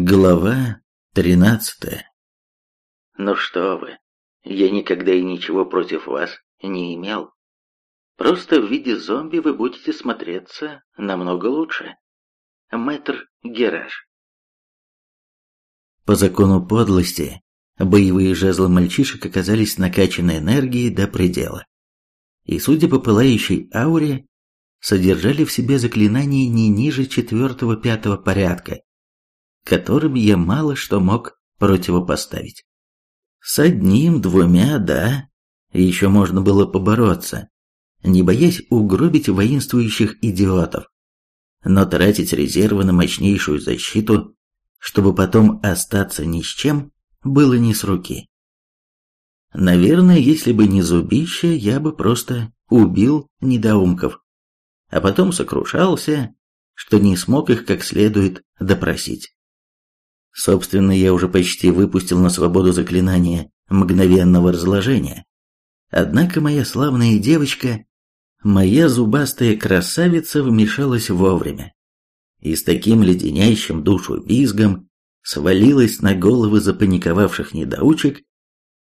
Глава тринадцатая Ну что вы, я никогда и ничего против вас не имел. Просто в виде зомби вы будете смотреться намного лучше. Мэтр Гераш. По закону подлости, боевые жезлы мальчишек оказались накачаны энергией до предела. И, судя по пылающей ауре, содержали в себе заклинания не ниже четвертого-пятого порядка, которым я мало что мог противопоставить. С одним-двумя, да, еще можно было побороться, не боясь угробить воинствующих идиотов. Но тратить резервы на мощнейшую защиту, чтобы потом остаться ни с чем, было не с руки. Наверное, если бы не зубище, я бы просто убил недоумков, а потом сокрушался, что не смог их как следует допросить. Собственно, я уже почти выпустил на свободу заклинание мгновенного разложения. Однако моя славная девочка, моя зубастая красавица вмешалась вовремя. И с таким леденящим душу визгом свалилась на головы запаниковавших недоучек,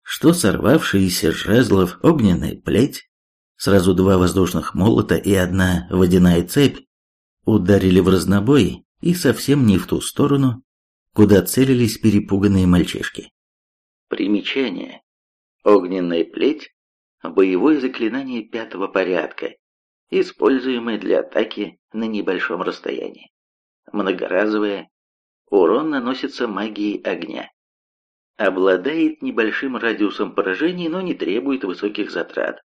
что сорвавшиеся с жезлов огненная плеть, сразу два воздушных молота и одна водяная цепь, ударили в разнобой и совсем не в ту сторону, куда целились перепуганные мальчишки. Примечание. Огненная плеть – боевое заклинание пятого порядка, используемое для атаки на небольшом расстоянии. Многоразовое, урон наносится магией огня. Обладает небольшим радиусом поражений, но не требует высоких затрат.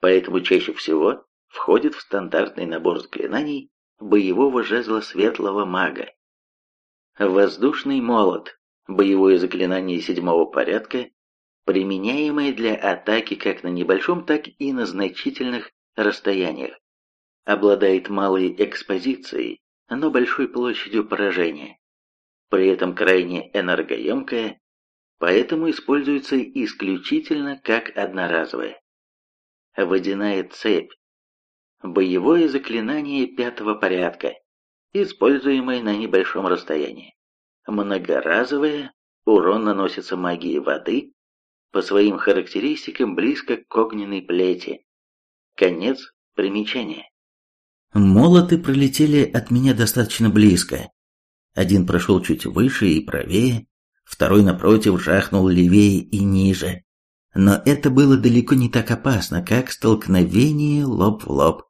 Поэтому чаще всего входит в стандартный набор заклинаний боевого жезла светлого мага. Воздушный молот – боевое заклинание седьмого порядка, применяемое для атаки как на небольшом, так и на значительных расстояниях. Обладает малой экспозицией, но большой площадью поражения. При этом крайне энергоемкое, поэтому используется исключительно как одноразовое. Водяная цепь – боевое заклинание пятого порядка, используемые на небольшом расстоянии. Многоразовые, урон наносится магией воды, по своим характеристикам близко к огненной плети. Конец примечания. Молоты пролетели от меня достаточно близко. Один прошел чуть выше и правее, второй напротив жахнул левее и ниже. Но это было далеко не так опасно, как столкновение лоб в лоб.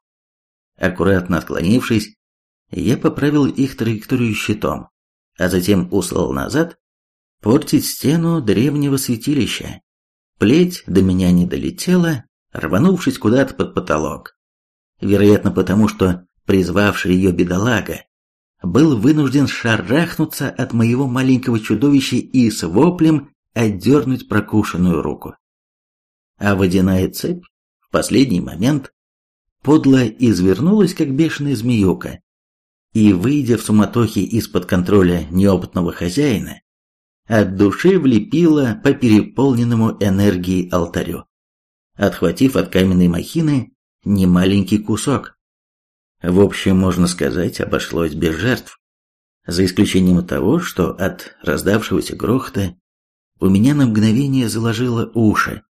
Аккуратно отклонившись, я поправил их траекторию щитом, а затем услал назад портить стену древнего святилища. Плеть до меня не долетела, рванувшись куда-то под потолок. Вероятно, потому что призвавший ее бедолага был вынужден шарахнуться от моего маленького чудовища и с воплем отдернуть прокушенную руку. А водяная цепь в последний момент подло извернулась, как бешеная змеюка, и, выйдя в суматохе из-под контроля неопытного хозяина, от души влепила по переполненному энергией алтарю, отхватив от каменной махины немаленький кусок. В общем, можно сказать, обошлось без жертв, за исключением того, что от раздавшегося грохота у меня на мгновение заложило уши,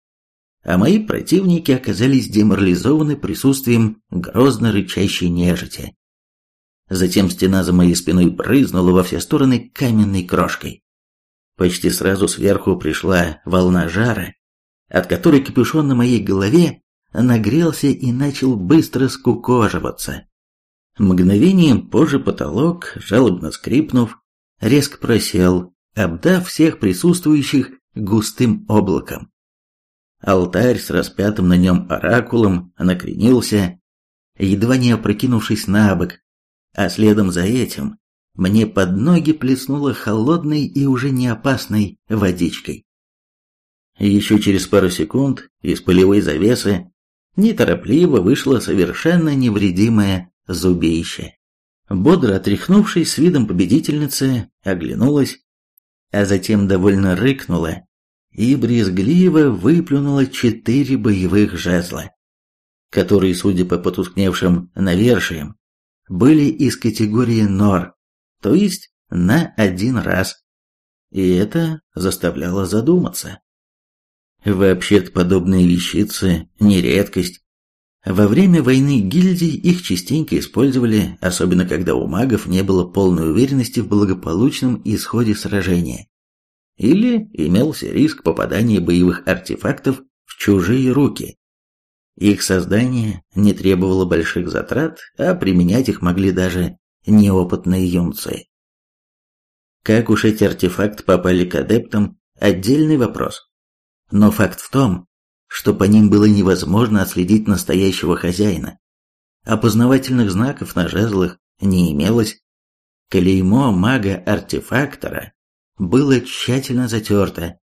а мои противники оказались деморализованы присутствием грозно рычащей нежити. Затем стена за моей спиной брызнула во все стороны каменной крошкой. Почти сразу сверху пришла волна жара, от которой капюшон на моей голове нагрелся и начал быстро скукоживаться. Мгновением позже потолок, жалобно скрипнув, резко просел, обдав всех присутствующих густым облаком. Алтарь с распятым на нем оракулом накренился, едва не опрокинувшись на бок, а следом за этим мне под ноги плеснуло холодной и уже не опасной водичкой. Еще через пару секунд из полевой завесы неторопливо вышло совершенно невредимое зубище. Бодро отряхнувшись с видом победительницы, оглянулась, а затем довольно рыкнула и брезгливо выплюнула четыре боевых жезла, которые, судя по потускневшим навершиям, были из категории нор, то есть на один раз. И это заставляло задуматься. Вообще-то подобные вещицы не редкость. Во время войны гильдий их частенько использовали, особенно когда у магов не было полной уверенности в благополучном исходе сражения. Или имелся риск попадания боевых артефактов в чужие руки. Их создание не требовало больших затрат, а применять их могли даже неопытные юнцы. Как уж эти артефакты попали к адептам – отдельный вопрос. Но факт в том, что по ним было невозможно отследить настоящего хозяина. Опознавательных знаков на жезлах не имелось. Клеймо мага-артефактора было тщательно затерто,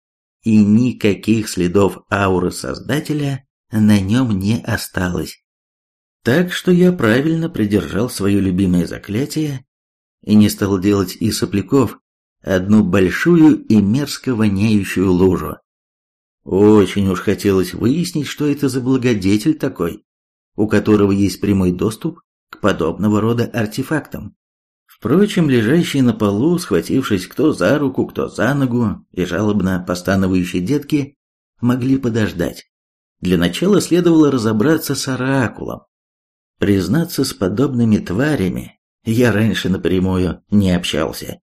и никаких следов ауры Создателя на нем не осталось. Так что я правильно придержал свое любимое заклятие и не стал делать из сопляков одну большую и мерзко воняющую лужу. Очень уж хотелось выяснить, что это за благодетель такой, у которого есть прямой доступ к подобного рода артефактам. Впрочем, лежащие на полу, схватившись кто за руку, кто за ногу, и жалобно постановающие детки, могли подождать. Для начала следовало разобраться с оракулом. Признаться, с подобными тварями я раньше напрямую не общался.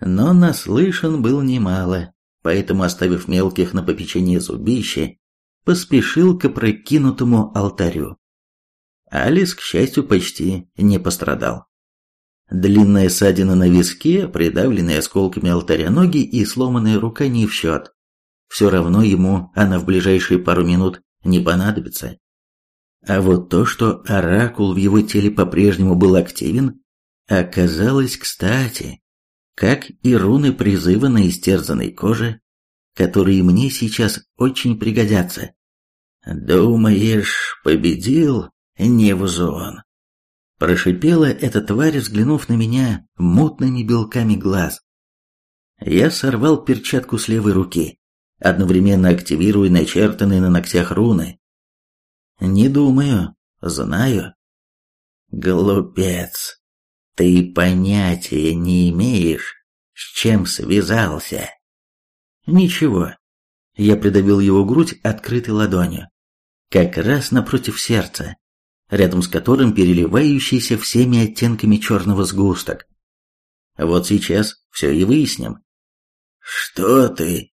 Но наслышан был немало, поэтому, оставив мелких на попечение зубища, поспешил к опрокинутому алтарю. Алис, к счастью, почти не пострадал. Длинная ссадина на виске, придавленные осколками алтаря ноги и сломанная рука не в счет. Все равно ему она в ближайшие пару минут не понадобится. А вот то, что оракул в его теле по-прежнему был активен, оказалось кстати как и руны призыва на истерзанной коже, которые мне сейчас очень пригодятся. «Думаешь, победил Невзон?» Прошипела эта тварь, взглянув на меня мутными белками глаз. Я сорвал перчатку с левой руки, одновременно активируя начертанные на ногтях руны. «Не думаю, знаю». «Глупец!» Ты понятия не имеешь, с чем связался. Ничего. Я придавил его грудь открытой ладонью, как раз напротив сердца, рядом с которым переливающийся всеми оттенками черного сгусток. Вот сейчас все и выясним. Что ты?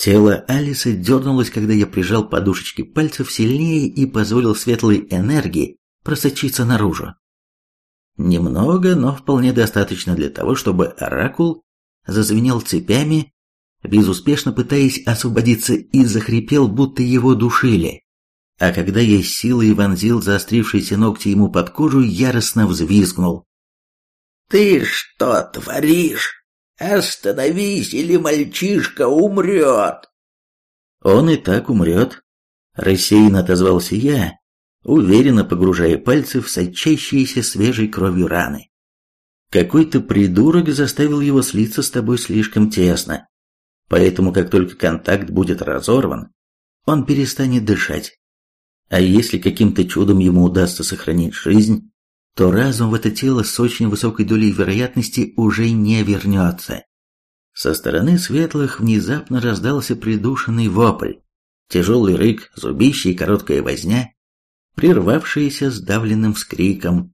Тело Алисы дернулось, когда я прижал подушечки пальцев сильнее и позволил светлой энергии просочиться наружу. Немного, но вполне достаточно для того, чтобы оракул зазвенел цепями, безуспешно пытаясь освободиться и захрипел, будто его душили. А когда я силой вонзил заострившиеся ногти ему под кожу, яростно взвизгнул. «Ты что творишь? Остановись, или мальчишка умрет!» «Он и так умрет», — рассеянно отозвался я, уверенно погружая пальцы в сочащиеся свежей кровью раны. Какой-то придурок заставил его слиться с тобой слишком тесно, поэтому как только контакт будет разорван, он перестанет дышать. А если каким-то чудом ему удастся сохранить жизнь, то разум в это тело с очень высокой долей вероятности уже не вернется. Со стороны светлых внезапно раздался придушенный вопль, тяжелый рык, зубище и короткая возня, прервавшееся сдавленным вскриком.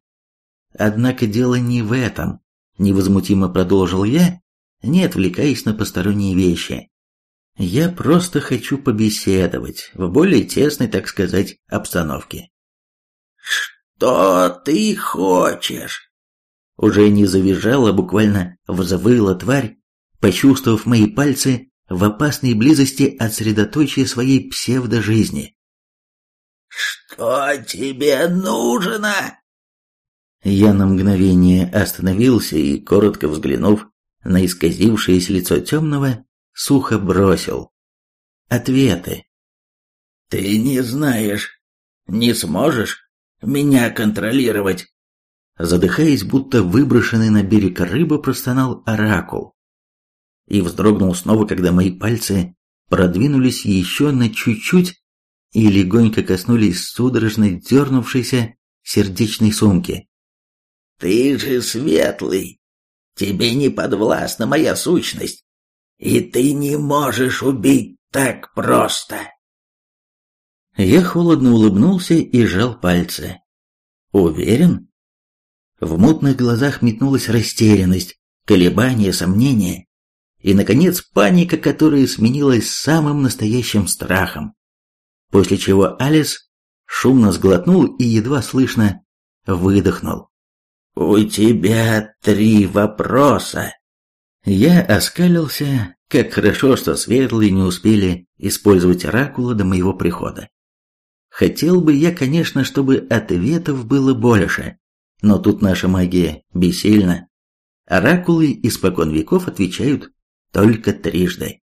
Однако дело не в этом, невозмутимо продолжил я, не отвлекаясь на посторонние вещи. Я просто хочу побеседовать в более тесной, так сказать, обстановке. Что ты хочешь? Уже не завизжала, буквально взвыла тварь, почувствовав мои пальцы в опасной близости от средоточия своей псевдожизни. «Что тебе нужно?» Я на мгновение остановился и, коротко взглянув на исказившееся лицо темного, сухо бросил. «Ответы». «Ты не знаешь, не сможешь меня контролировать?» Задыхаясь, будто выброшенный на берег рыба, простонал оракул. И вздрогнул снова, когда мои пальцы продвинулись еще на чуть-чуть и легонько коснулись судорожно дернувшейся сердечной сумки. «Ты же светлый! Тебе не подвластна моя сущность, и ты не можешь убить так просто. Я холодно улыбнулся и сжал пальцы. Уверен? В мутных глазах метнулась растерянность, колебания, сомнения и, наконец, паника, которая сменилась самым настоящим страхом. После чего Алис шумно сглотнул и едва слышно выдохнул. «У тебя три вопроса». Я оскалился, как хорошо, что светлые не успели использовать оракула до моего прихода. Хотел бы я, конечно, чтобы ответов было больше, но тут наша магия бессильна. Оракулы испокон веков отвечают только трижды.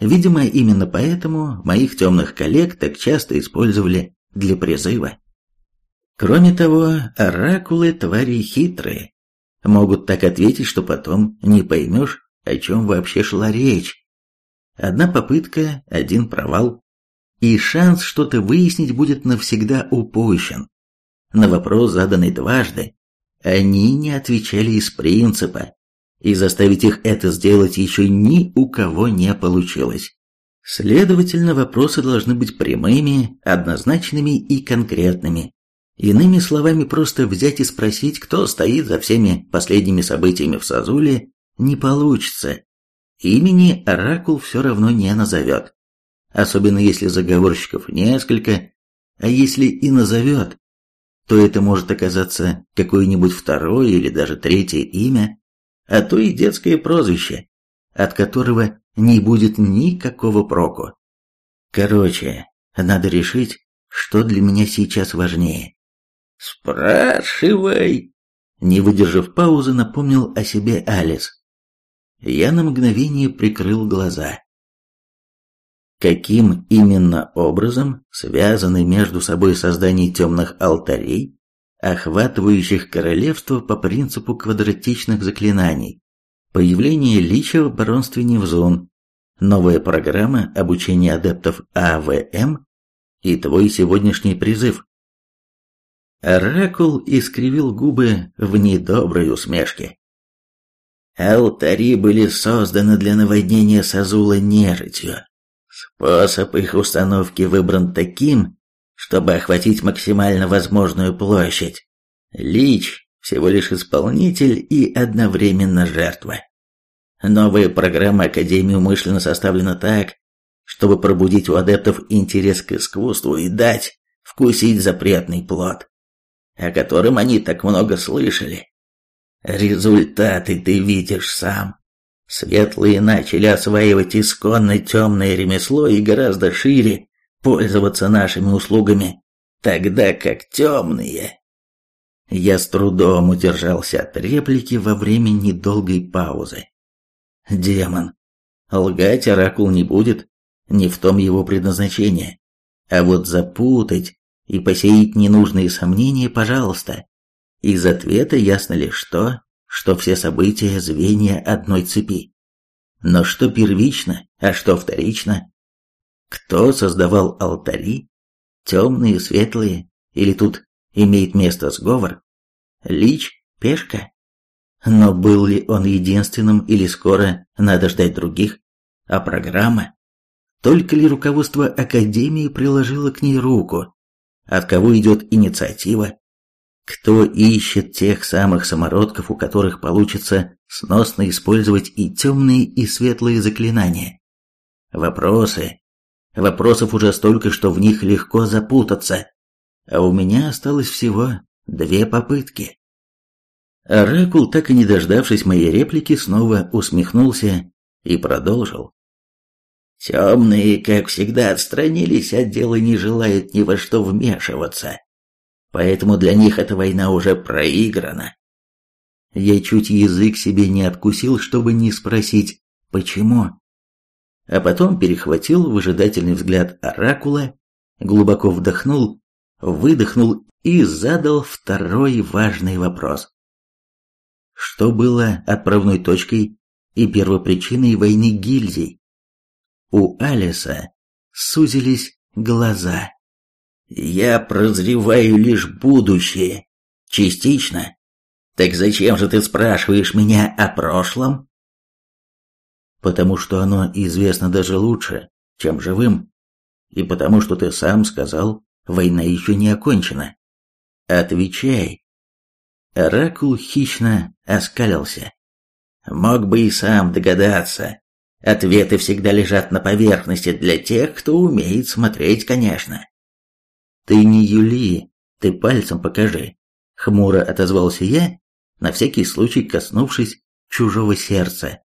Видимо, именно поэтому моих темных коллег так часто использовали для призыва. Кроме того, оракулы твари хитрые. Могут так ответить, что потом не поймешь, о чем вообще шла речь. Одна попытка, один провал, и шанс что-то выяснить будет навсегда упущен. На вопрос, заданный дважды, они не отвечали из принципа, и заставить их это сделать еще ни у кого не получилось. Следовательно, вопросы должны быть прямыми, однозначными и конкретными. Иными словами, просто взять и спросить, кто стоит за всеми последними событиями в Сазуле, не получится. Имени Оракул все равно не назовет. Особенно если заговорщиков несколько, а если и назовет, то это может оказаться какое-нибудь второе или даже третье имя, а то и детское прозвище, от которого не будет никакого проку. Короче, надо решить, что для меня сейчас важнее. «Спрашивай!» Не выдержав паузы, напомнил о себе Алис. Я на мгновение прикрыл глаза. Каким именно образом связаны между собой создание темных алтарей, охватывающих королевство по принципу квадратичных заклинаний, появление лича в баронстве Невзон, новая программа обучения адептов АВМ и твой сегодняшний призыв? Оракул искривил губы в недоброй усмешке. Алтари были созданы для наводнения Сазула нежитью. Способ их установки выбран таким, чтобы охватить максимально возможную площадь. Лич – всего лишь исполнитель и одновременно жертва. Новая программа Академии умышленно составлена так, чтобы пробудить у адептов интерес к искусству и дать вкусить запретный плод о котором они так много слышали. Результаты ты видишь сам. Светлые начали осваивать исконно темное ремесло и гораздо шире пользоваться нашими услугами, тогда как темные... Я с трудом удержался от реплики во время недолгой паузы. Демон. Лгать оракул не будет, не в том его предназначение. А вот запутать и посеять ненужные сомнения, пожалуйста. Из ответа ясно лишь то, что все события – звенья одной цепи. Но что первично, а что вторично? Кто создавал алтари? Темные, светлые? Или тут имеет место сговор? Лич? Пешка? Но был ли он единственным или скоро надо ждать других? А программа? Только ли руководство Академии приложило к ней руку? от кого идет инициатива, кто ищет тех самых самородков, у которых получится сносно использовать и темные, и светлые заклинания. Вопросы. Вопросов уже столько, что в них легко запутаться. А у меня осталось всего две попытки. Оракул, так и не дождавшись моей реплики, снова усмехнулся и продолжил. Темные, как всегда, отстранились от дела и не желают ни во что вмешиваться. Поэтому для них эта война уже проиграна. Я чуть язык себе не откусил, чтобы не спросить «почему?». А потом перехватил выжидательный взгляд Оракула, глубоко вдохнул, выдохнул и задал второй важный вопрос. Что было отправной точкой и первопричиной войны гильдий? У Алиса сузились глаза. «Я прозреваю лишь будущее. Частично. Так зачем же ты спрашиваешь меня о прошлом? Потому что оно известно даже лучше, чем живым. И потому что ты сам сказал, война еще не окончена. Отвечай. Оракул хищно оскалился. Мог бы и сам догадаться. Ответы всегда лежат на поверхности для тех, кто умеет смотреть, конечно. Ты не Юли, ты пальцем покажи. Хмуро отозвался я на всякий случай коснувшись чужого сердца.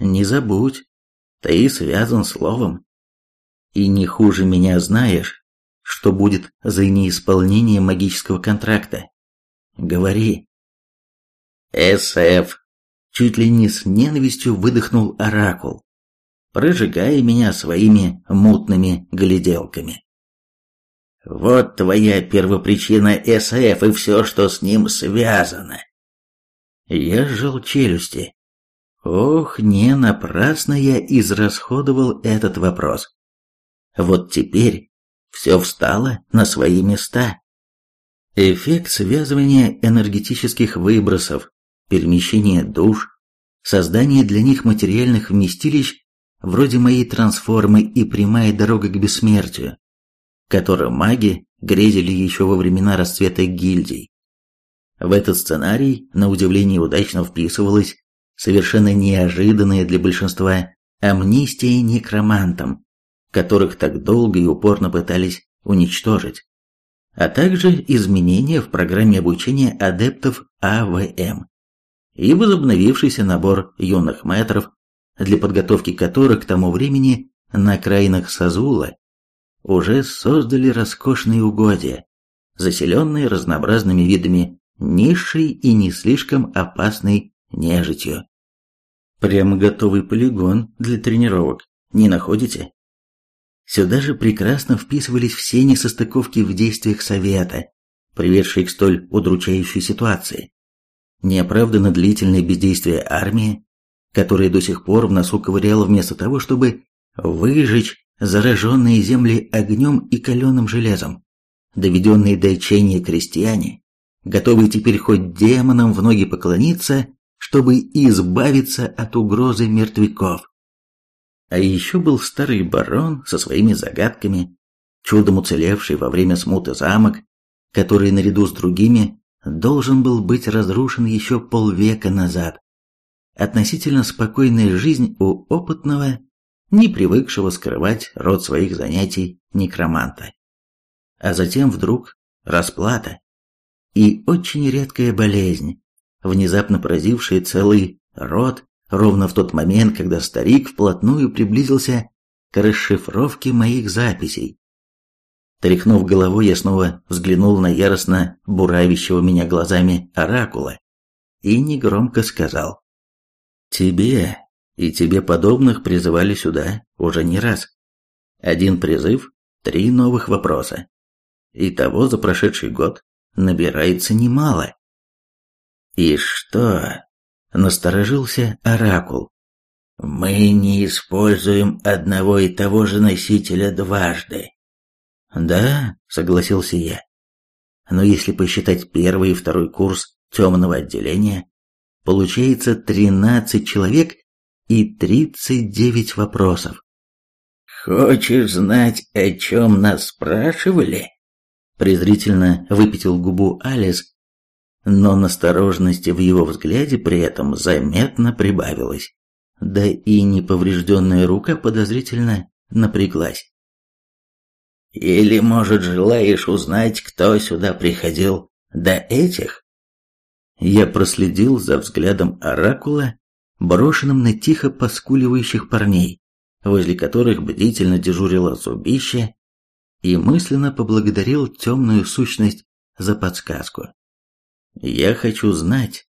Не забудь, ты связан словом. И не хуже меня знаешь, что будет за неисполнение магического контракта. Говори. СФ. Чуть ли не с ненавистью выдохнул Оракул, прожигая меня своими мутными гляделками. Вот твоя первопричина СФ и все, что с ним связано. Я сжал челюсти. Ох, не напрасно я израсходовал этот вопрос. Вот теперь все встало на свои места. Эффект связывания энергетических выбросов, перемещение душ, создание для них материальных вместилищ, вроде моей трансформы и прямая дорога к бессмертию, которым маги грезили еще во времена расцвета гильдий. В этот сценарий, на удивление удачно вписывалась совершенно неожиданная для большинства амнистия некромантам, которых так долго и упорно пытались уничтожить, а также изменения в программе обучения адептов АВМ и возобновившийся набор юных мэтров, для подготовки которых к тому времени на окраинах Сазула уже создали роскошные угодья, заселенные разнообразными видами низшей и не слишком опасной нежитью. Прямо готовый полигон для тренировок, не находите? Сюда же прекрасно вписывались все несостыковки в действиях Совета, приведшие к столь удручающей ситуации. Неоправданно длительное бездействие армии, которая до сих пор в носу ковыряла вместо того, чтобы выжечь зараженные земли огнем и каленым железом, доведенные до отчаяния крестьяне, готовый теперь хоть демонам в ноги поклониться, чтобы избавиться от угрозы мертвяков. А еще был старый барон со своими загадками, чудом уцелевший во время смуты замок, который наряду с другими должен был быть разрушен еще полвека назад. Относительно спокойная жизнь у опытного, не привыкшего скрывать род своих занятий некроманта. А затем вдруг расплата и очень редкая болезнь, внезапно поразившая целый род ровно в тот момент, когда старик вплотную приблизился к расшифровке моих записей. Тряхнув головой, я снова взглянул на яростно буравящего меня глазами оракула и негромко сказал. «Тебе и тебе подобных призывали сюда уже не раз. Один призыв, три новых вопроса. Итого за прошедший год набирается немало. И что? Насторожился Оракул. Мы не используем одного и того же носителя дважды. Да, согласился я. Но если посчитать первый и второй курс темного отделения, получается 13 человек и 39 вопросов. Хочешь знать, о чем нас спрашивали? презрительно выпятил губу Алис, но настороженности в его взгляде при этом заметно прибавилось. Да и неповрежденная рука подозрительно напряглась. «Или, может, желаешь узнать, кто сюда приходил до этих?» Я проследил за взглядом оракула, брошенным на тихо поскуливающих парней, возле которых бдительно дежурило зубище и мысленно поблагодарил темную сущность за подсказку. «Я хочу знать,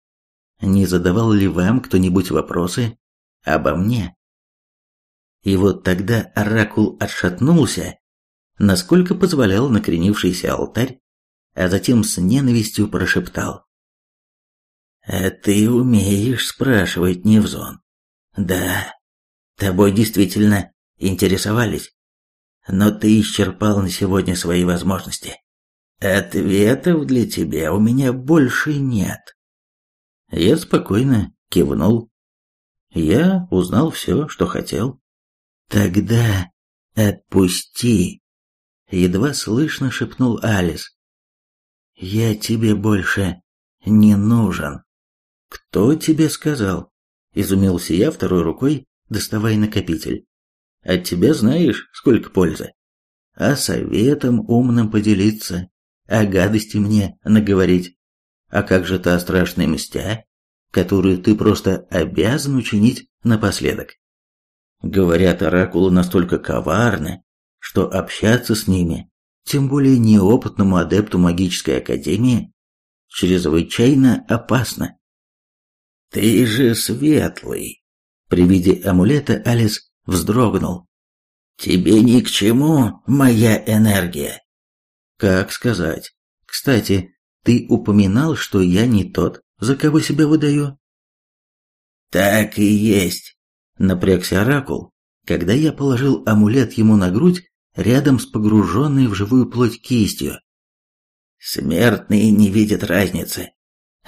не задавал ли вам кто-нибудь вопросы обо мне?» И вот тогда оракул отшатнулся, насколько позволял накренившийся алтарь, а затем с ненавистью прошептал. «А ты умеешь спрашивать, Невзон?» «Да, тобой действительно интересовались но ты исчерпал на сегодня свои возможности. Ответов для тебя у меня больше нет. Я спокойно кивнул. Я узнал все, что хотел. Тогда отпусти, едва слышно шепнул Алис. Я тебе больше не нужен. Кто тебе сказал? Изумился я второй рукой, доставая накопитель. От тебя знаешь, сколько пользы. А советом умным поделиться, а гадости мне наговорить. А как же та страшная мстя, которую ты просто обязан учинить напоследок? Говорят, оракулы настолько коварны, что общаться с ними, тем более неопытному адепту магической академии, чрезвычайно опасно. «Ты же светлый!» При виде амулета Алис вздрогнул. «Тебе ни к чему моя энергия!» «Как сказать? Кстати, ты упоминал, что я не тот, за кого себя выдаю?» «Так и есть», — напрягся Оракул, когда я положил амулет ему на грудь рядом с погруженной в живую плоть кистью. «Смертные не видят разницы,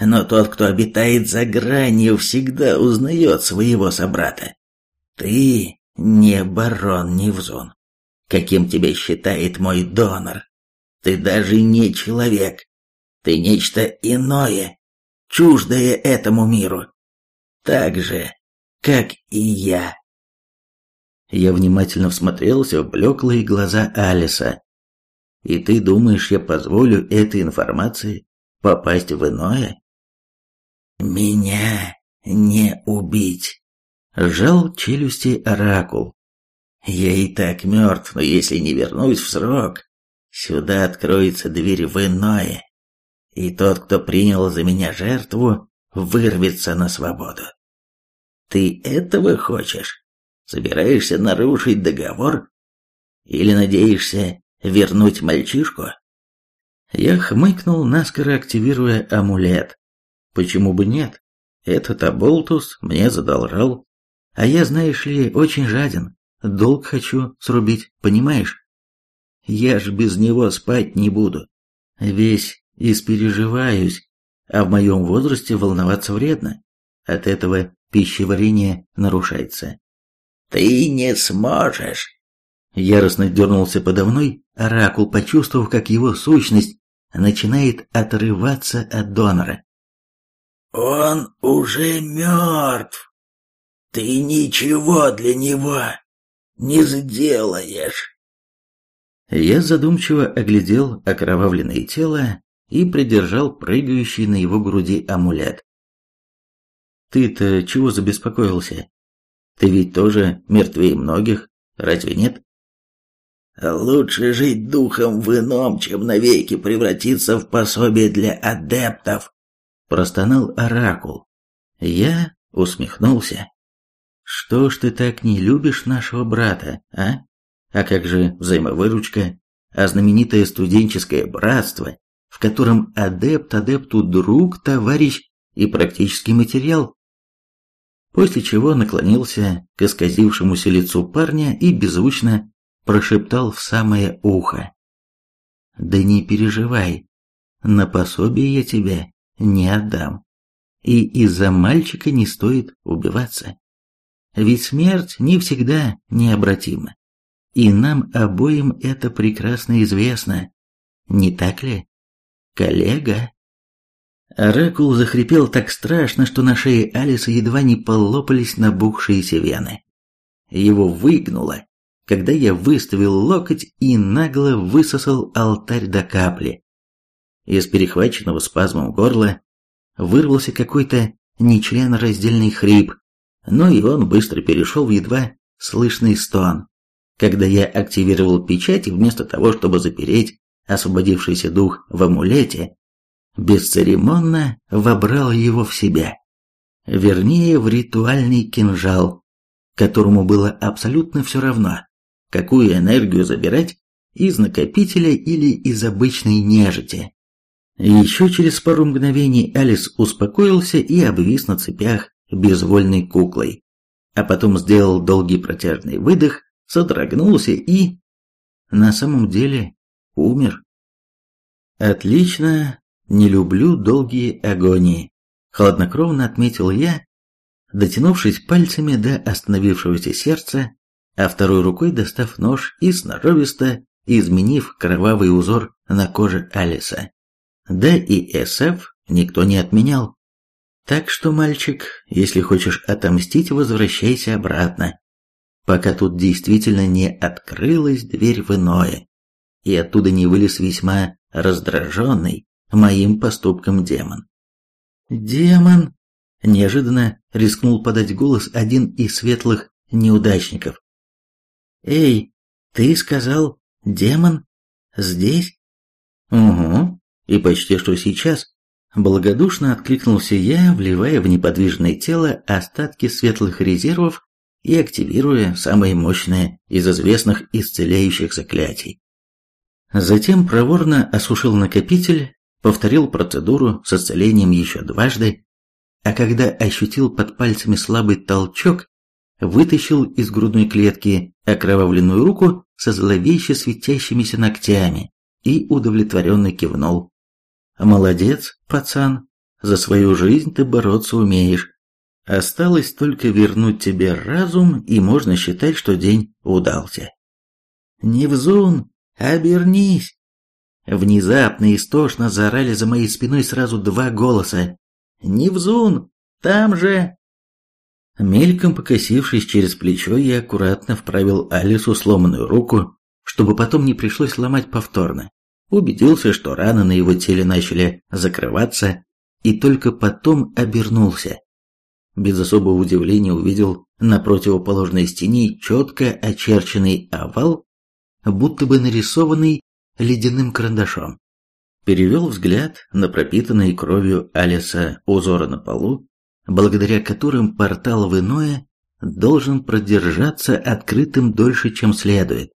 но тот, кто обитает за гранью, всегда узнает своего собрата. Ты не барон Невзун, каким тебя считает мой донор. Ты даже не человек, ты нечто иное, чуждое этому миру. Так же, как и я. Я внимательно всмотрелся в блеклые глаза Алиса. И ты думаешь, я позволю этой информации попасть в иное? Меня не убить. Сжал челюсти Оракул. Я и так мертв, но если не вернусь в срок, сюда откроется дверь в иное и тот, кто принял за меня жертву, вырвется на свободу. Ты этого хочешь? Собираешься нарушить договор? Или надеешься вернуть мальчишку? Я хмыкнул, наскоро активируя амулет. Почему бы нет? Этот Аболтус мне задолжал. А я, знаешь ли, очень жаден. Долг хочу срубить, понимаешь? Я ж без него спать не буду. Весь испереживаюсь, а в моем возрасте волноваться вредно. От этого пищеварение нарушается. «Ты не сможешь!» Яростно дернулся подо мной, оракул, почувствовав, как его сущность начинает отрываться от донора. «Он уже мертв! Ты ничего для него не сделаешь!» Я задумчиво оглядел окровавленное тело и придержал прыгающий на его груди амулет. «Ты-то чего забеспокоился? Ты ведь тоже мертвее многих, разве нет?» «Лучше жить духом в ином, чем навеки превратиться в пособие для адептов», простонал Оракул. Я усмехнулся. «Что ж ты так не любишь нашего брата, а? А как же взаимовыручка, а знаменитое студенческое братство, в котором адепт адепту друг, товарищ и практический материал. После чего наклонился к исказившемуся лицу парня и беззвучно прошептал в самое ухо. «Да не переживай, на пособие я тебя не отдам, и из-за мальчика не стоит убиваться. Ведь смерть не всегда необратима, и нам обоим это прекрасно известно, не так ли?» коллега!» Оракул захрипел так страшно, что на шее Алиса едва не полопались набухшиеся вены. Его выгнуло, когда я выставил локоть и нагло высосал алтарь до капли. Из перехваченного спазмом горла вырвался какой-то нечленораздельный хрип, но и он быстро перешел в едва слышный стон, когда я активировал печать и вместо того, чтобы запереть освободившийся дух в амулете, бесцеремонно вобрал его в себя. Вернее, в ритуальный кинжал, которому было абсолютно все равно, какую энергию забирать из накопителя или из обычной нежити. Еще через пару мгновений Алис успокоился и обвис на цепях безвольной куклой, а потом сделал долгий протяжный выдох, содрогнулся и... На самом деле умер. Отлично, не люблю долгие агонии. хладнокровно отметил я, дотянувшись пальцами до остановившегося сердца, а второй рукой достав нож и сноровисто изменив кровавый узор на коже Алиса. Да и СФ никто не отменял. Так что, мальчик, если хочешь отомстить, возвращайся обратно, пока тут действительно не открылась дверь в иное, и оттуда не вылез весьма раздраженный моим поступком демон. «Демон!» – неожиданно рискнул подать голос один из светлых неудачников. «Эй, ты сказал, демон? Здесь?» «Угу, и почти что сейчас», – благодушно откликнулся я, вливая в неподвижное тело остатки светлых резервов и активируя самые мощные из известных исцеляющих заклятий. Затем проворно осушил накопитель, повторил процедуру с исцелением еще дважды, а когда ощутил под пальцами слабый толчок, вытащил из грудной клетки окровавленную руку со зловеще светящимися ногтями и удовлетворенно кивнул. «Молодец, пацан, за свою жизнь ты бороться умеешь. Осталось только вернуть тебе разум, и можно считать, что день удался». «Невзун, обернись!» Внезапно истошно заорали за моей спиной сразу два голоса. «Невзун! Там же!» Мельком покосившись через плечо, я аккуратно вправил Алису сломанную руку, чтобы потом не пришлось ломать повторно. Убедился, что раны на его теле начали закрываться, и только потом обернулся. Без особого удивления увидел на противоположной стене четко очерченный овал, будто бы нарисованный ледяным карандашом. Перевел взгляд на пропитанные кровью Алиса узоры на полу, благодаря которым портал в иное должен продержаться открытым дольше, чем следует.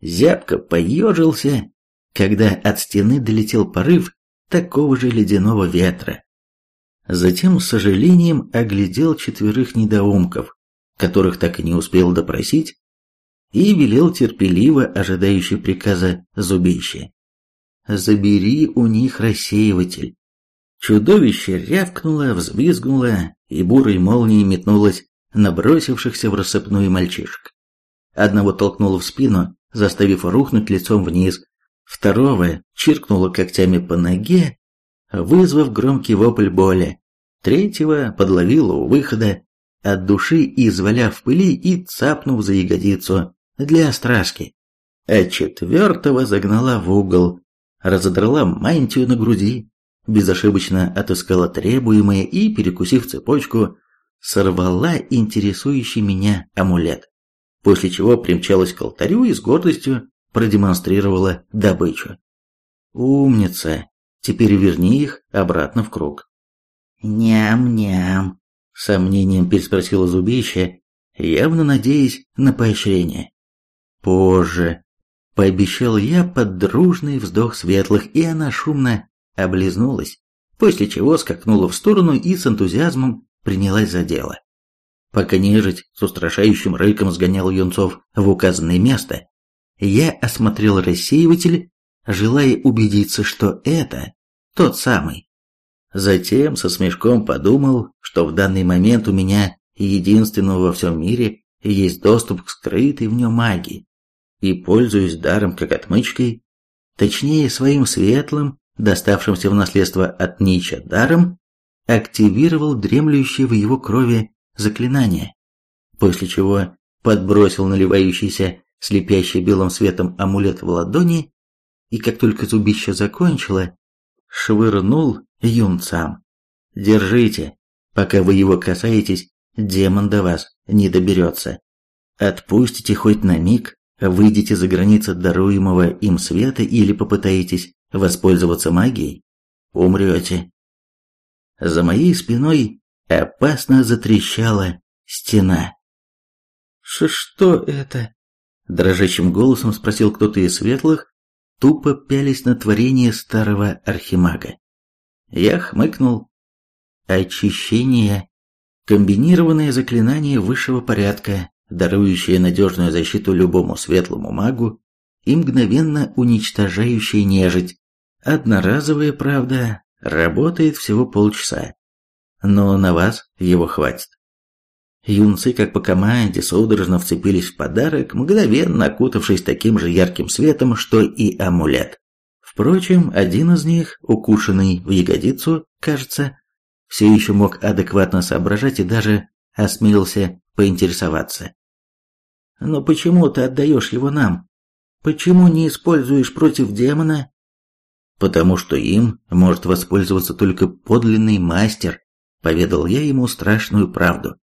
Зябко поежился, когда от стены долетел порыв такого же ледяного ветра. Затем с сожалением оглядел четверых недоумков, которых так и не успел допросить, и велел терпеливо ожидающий приказа зубище. «Забери у них рассеиватель». Чудовище рявкнуло, взвизгнуло и бурой молнией метнулось на бросившихся в рассыпную мальчишек. Одного толкнуло в спину, заставив рухнуть лицом вниз, второго чиркнуло когтями по ноге, вызвав громкий вопль боли, третьего подловило у выхода, от души изваляв в пыли и цапнув за ягодицу для страшки, а четвертого загнала в угол, разодрала мантию на груди, безошибочно отыскала требуемое и, перекусив цепочку, сорвала интересующий меня амулет, после чего примчалась к алтарю и с гордостью продемонстрировала добычу. «Умница! Теперь верни их обратно в круг». «Ням-ням», — сомнением переспросила зубище, явно надеясь на поощрение. Позже. Пообещал я под дружный вздох светлых, и она шумно облизнулась, после чего скакнула в сторону и с энтузиазмом принялась за дело. Пока нежить с устрашающим рыком сгонял юнцов в указанное место, я осмотрел рассеиватель, желая убедиться, что это тот самый. Затем со смешком подумал, что в данный момент у меня единственного во всем мире есть доступ к скрытой в нем магии и, пользуясь даром как отмычкой, точнее своим светлым, доставшимся в наследство от Нича даром, активировал дремлющее в его крови заклинание, после чего подбросил наливающийся слепящий белым светом амулет в ладони и, как только зубище закончило, швырнул юнцам. «Держите, пока вы его касаетесь, демон до вас не доберется. Отпустите хоть на миг, выйдете за границы даруемого им света или попытаетесь воспользоваться магией, умрете. За моей спиной опасно затрещала стена. «Что это?» – дрожащим голосом спросил кто-то из светлых, тупо пялись на творение старого архимага. Я хмыкнул. «Очищение. Комбинированное заклинание высшего порядка, дарующая надежную защиту любому светлому магу и мгновенно уничтожающая нежить. Одноразовая, правда, работает всего полчаса. но на вас его хватит. Юнцы, как по команде, судорожно вцепились в подарок, мгновенно окутавшись таким же ярким светом, что и амулет. Впрочем, один из них, укушенный в ягодицу, кажется, все еще мог адекватно соображать и даже осмелился поинтересоваться. «Но почему ты отдаешь его нам? Почему не используешь против демона?» «Потому что им может воспользоваться только подлинный мастер», — поведал я ему страшную правду.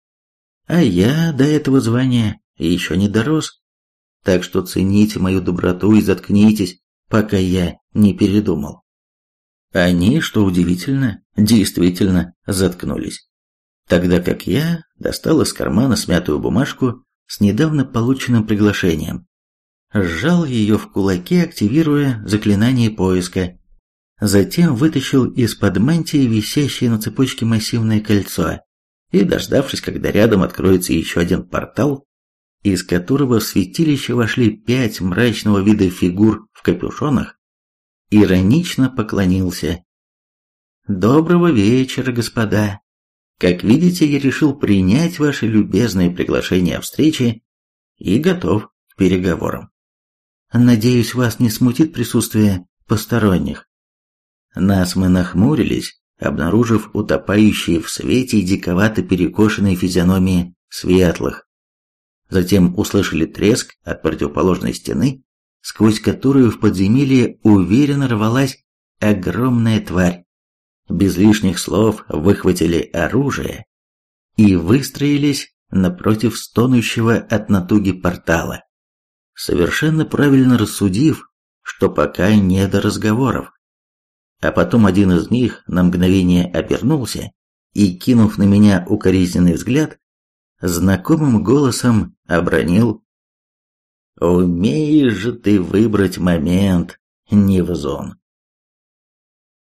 «А я до этого звания еще не дорос, так что цените мою доброту и заткнитесь, пока я не передумал». Они, что удивительно, действительно заткнулись тогда как я достал из кармана смятую бумажку с недавно полученным приглашением. Сжал ее в кулаке, активируя заклинание поиска. Затем вытащил из-под мантии висящее на цепочке массивное кольцо и, дождавшись, когда рядом откроется еще один портал, из которого в святилище вошли пять мрачного вида фигур в капюшонах, иронично поклонился. «Доброго вечера, господа!» Как видите, я решил принять ваше любезное приглашение о встрече и готов к переговорам. Надеюсь, вас не смутит присутствие посторонних. Нас мы нахмурились, обнаружив утопающие в свете диковато перекошенные физиономии светлых. Затем услышали треск от противоположной стены, сквозь которую в подземелье уверенно рвалась огромная тварь без лишних слов выхватили оружие и выстроились напротив стонущего от натуги портала, совершенно правильно рассудив, что пока не до разговоров. А потом один из них на мгновение обернулся и, кинув на меня укоризненный взгляд, знакомым голосом обронил «Умеешь же ты выбрать момент, Невзон».